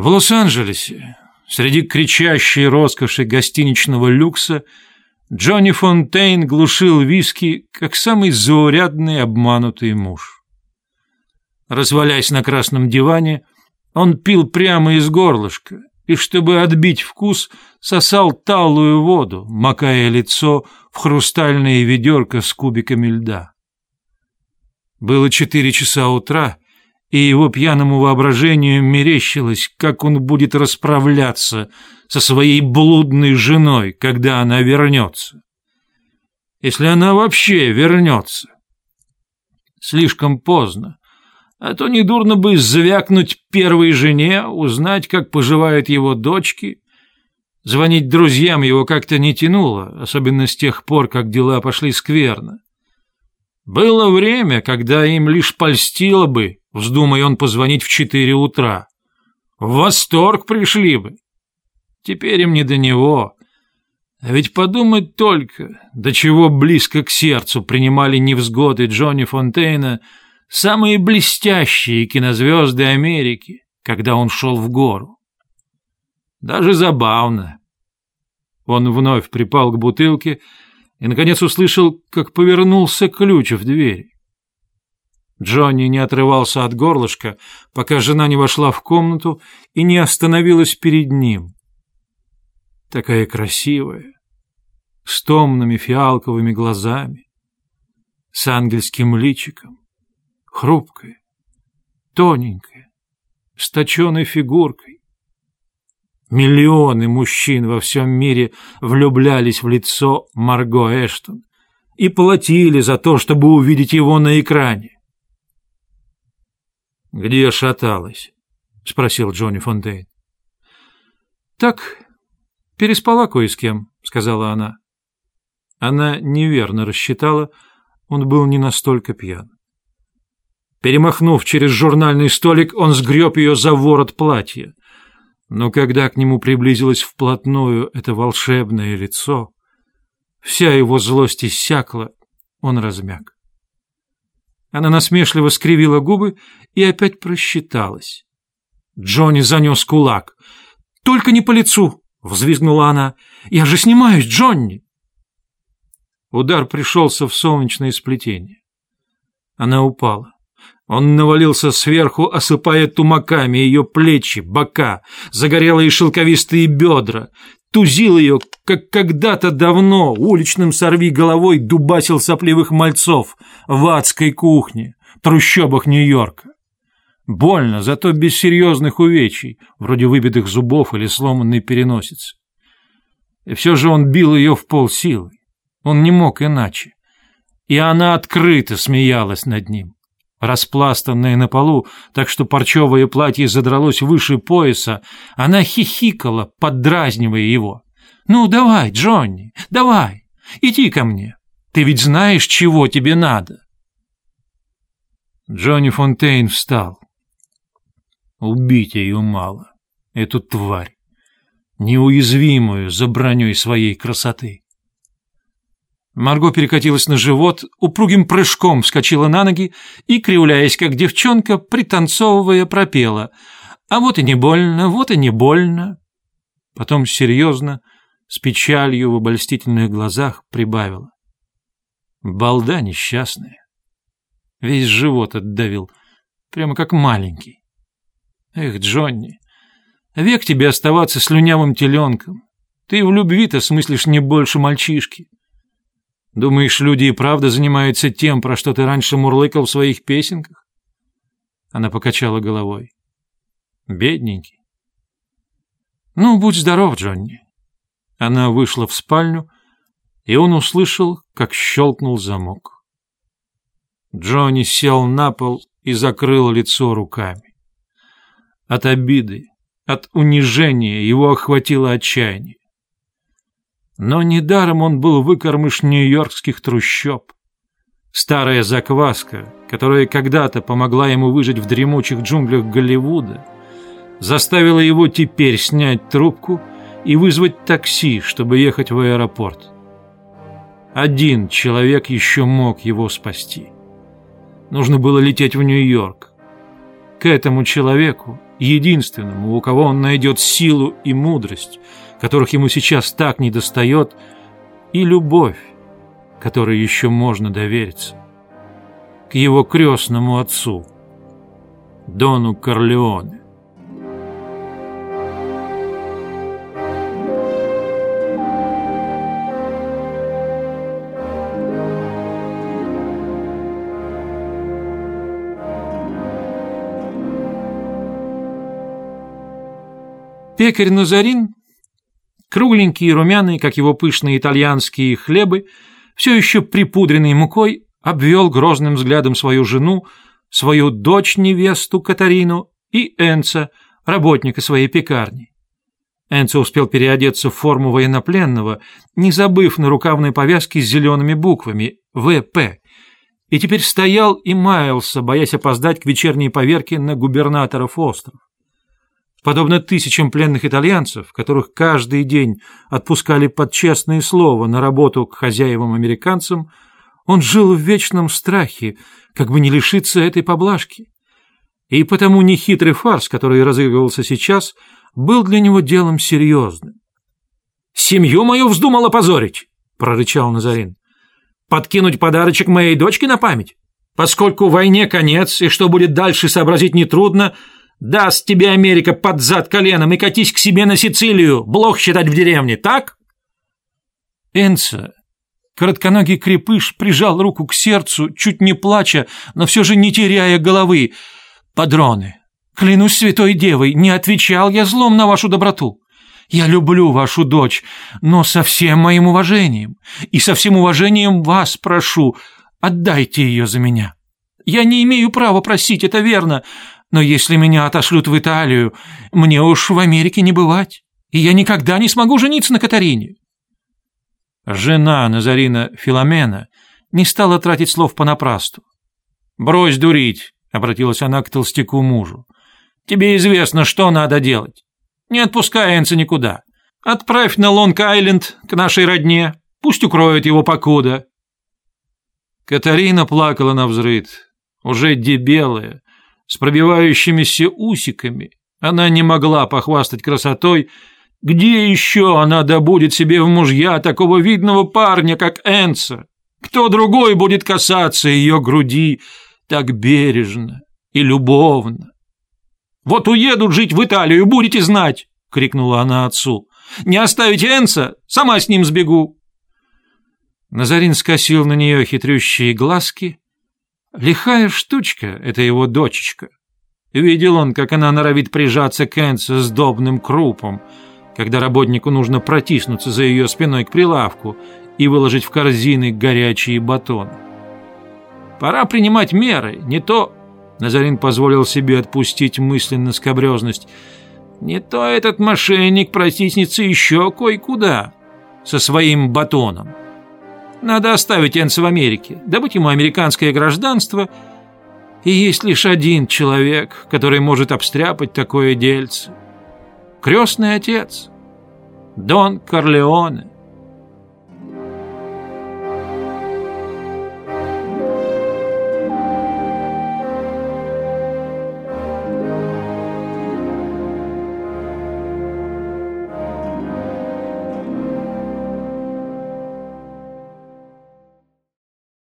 В Лос-Анджелесе, среди кричащей роскоши гостиничного люкса, Джонни Фонтейн глушил виски, как самый заурядный обманутый муж. Развалясь на красном диване, он пил прямо из горлышка и, чтобы отбить вкус, сосал талую воду, макая лицо в хрустальное ведерко с кубиками льда. Было четыре часа утра, и его пьяному воображению мерещилось, как он будет расправляться со своей блудной женой, когда она вернется. Если она вообще вернется. Слишком поздно. А то недурно бы звякнуть первой жене, узнать, как поживают его дочки. Звонить друзьям его как-то не тянуло, особенно с тех пор, как дела пошли скверно. Было время, когда им лишь польстило бы, вздумай он позвонить в четыре утра. В восторг пришли бы. Теперь им не до него. А ведь подумать только, до чего близко к сердцу принимали невзгоды Джонни Фонтейна самые блестящие кинозвезды Америки, когда он шел в гору. Даже забавно. Он вновь припал к бутылке и, наконец, услышал, как повернулся ключ в двери. Джонни не отрывался от горлышка, пока жена не вошла в комнату и не остановилась перед ним. Такая красивая, с томными фиалковыми глазами, с ангельским личиком, хрупкая, тоненькая, с точеной фигуркой. Миллионы мужчин во всем мире влюблялись в лицо Марго Эштон и платили за то, чтобы увидеть его на экране. «Где шаталась?» — спросил Джонни Фонтейн. «Так, переспала кое с кем», — сказала она. Она неверно рассчитала, он был не настолько пьян. Перемахнув через журнальный столик, он сгреб ее за ворот платья. Но когда к нему приблизилось вплотную это волшебное лицо, вся его злость иссякла, он размяк. Она насмешливо скривила губы и опять просчиталась. Джонни занес кулак. «Только не по лицу!» — взвизгнула она. «Я же снимаюсь, Джонни!» Удар пришелся в солнечное сплетение. Она упала. Он навалился сверху, осыпая тумаками ее плечи, бока, загорелые шелковистые бедра, тузил ее, как когда-то давно уличным сорви головой дубасил сопливых мальцов в адской кухне, трущобах Нью-Йорка. Больно, зато без серьезных увечий, вроде выбитых зубов или сломанной переносицы. И все же он бил ее в полсилы. Он не мог иначе. И она открыто смеялась над ним распластанная на полу, так что парчевое платье задралось выше пояса, она хихикала, поддразнивая его. «Ну, давай, Джонни, давай, иди ко мне. Ты ведь знаешь, чего тебе надо». Джонни Фонтейн встал. Убить ее мало, эту тварь, неуязвимую за броней своей красоты. Марго перекатилась на живот, упругим прыжком вскочила на ноги и, кривляясь, как девчонка, пританцовывая, пропела. «А вот и не больно, вот и не больно». Потом серьезно, с печалью в обольстительных глазах прибавила. «Балда несчастная. Весь живот отдавил, прямо как маленький. Эх, Джонни, век тебе оставаться слюнявым теленком. Ты в любви-то смыслишь не больше мальчишки». Думаешь, люди и правда занимаются тем, про что ты раньше мурлыкал в своих песенках? Она покачала головой. Бедненький. Ну, будь здоров, Джонни. Она вышла в спальню, и он услышал, как щелкнул замок. Джонни сел на пол и закрыл лицо руками. От обиды, от унижения его охватило отчаяние. Но недаром он был выкормыш нью-йоркских трущоб. Старая закваска, которая когда-то помогла ему выжить в дремучих джунглях Голливуда, заставила его теперь снять трубку и вызвать такси, чтобы ехать в аэропорт. Один человек еще мог его спасти. Нужно было лететь в Нью-Йорк. К этому человеку единственному, у кого он найдет силу и мудрость, которых ему сейчас так недостает, и любовь, которой еще можно довериться, к его крестному отцу, Дону Корлеоне. Пекарь Назарин, кругленький и румяный, как его пышные итальянские хлебы, все еще припудренный мукой, обвел грозным взглядом свою жену, свою дочь-невесту Катарину и Энца, работника своей пекарни. Энцо успел переодеться в форму военнопленного, не забыв на рукавной повязке с зелеными буквами «ВП», и теперь стоял и маялся, боясь опоздать к вечерней поверке на губернаторов остров. Подобно тысячам пленных итальянцев, которых каждый день отпускали под честное слово на работу к хозяевам-американцам, он жил в вечном страхе, как бы не лишиться этой поблажки. И потому нехитрый фарс, который разыгрывался сейчас, был для него делом серьезным. «Семью мою вздумал опозорить!» — прорычал Назарин. «Подкинуть подарочек моей дочке на память? Поскольку войне конец, и что будет дальше сообразить нетрудно, — Даст тебе Америка под зад коленом и катись к себе на Сицилию, блох считать в деревне, так? Энца, коротконогий крепыш, прижал руку к сердцу, чуть не плача, но все же не теряя головы. Падроне, клянусь святой девой, не отвечал я злом на вашу доброту. Я люблю вашу дочь, но со всем моим уважением. И со всем уважением вас прошу, отдайте ее за меня. Я не имею права просить, это верно, но если меня отошлют в Италию, мне уж в Америке не бывать, и я никогда не смогу жениться на Катарине». Жена Назарина Филомена не стала тратить слов понапрасну. «Брось дурить», — обратилась она к толстяку мужу. «Тебе известно, что надо делать. Не отпускай Энца никуда. Отправь на Лонг-Айленд к нашей родне, пусть укроют его покуда». Катарина плакала на взрыд, уже дебелая, с пробивающимися усиками. Она не могла похвастать красотой. Где еще она добудет себе в мужья такого видного парня, как Энса? Кто другой будет касаться ее груди так бережно и любовно? «Вот уедут жить в Италию, будете знать!» — крикнула она отцу. «Не оставите Энса, сама с ним сбегу!» Назарин скосил на нее хитрющие глазки Лихая штучка — это его дочечка. Видел он, как она норовит прижаться к Энце добным крупом, когда работнику нужно протиснуться за ее спиной к прилавку и выложить в корзины горячие батоны. Пора принимать меры, не то... Назарин позволил себе отпустить мысленно скобрезность. Не то этот мошенник протиснется еще кое-куда со своим батоном. Надо оставить Энса в Америке, добыть ему американское гражданство, и есть лишь один человек, который может обстряпать такое дельце. Крестный отец, Дон Корлеоне.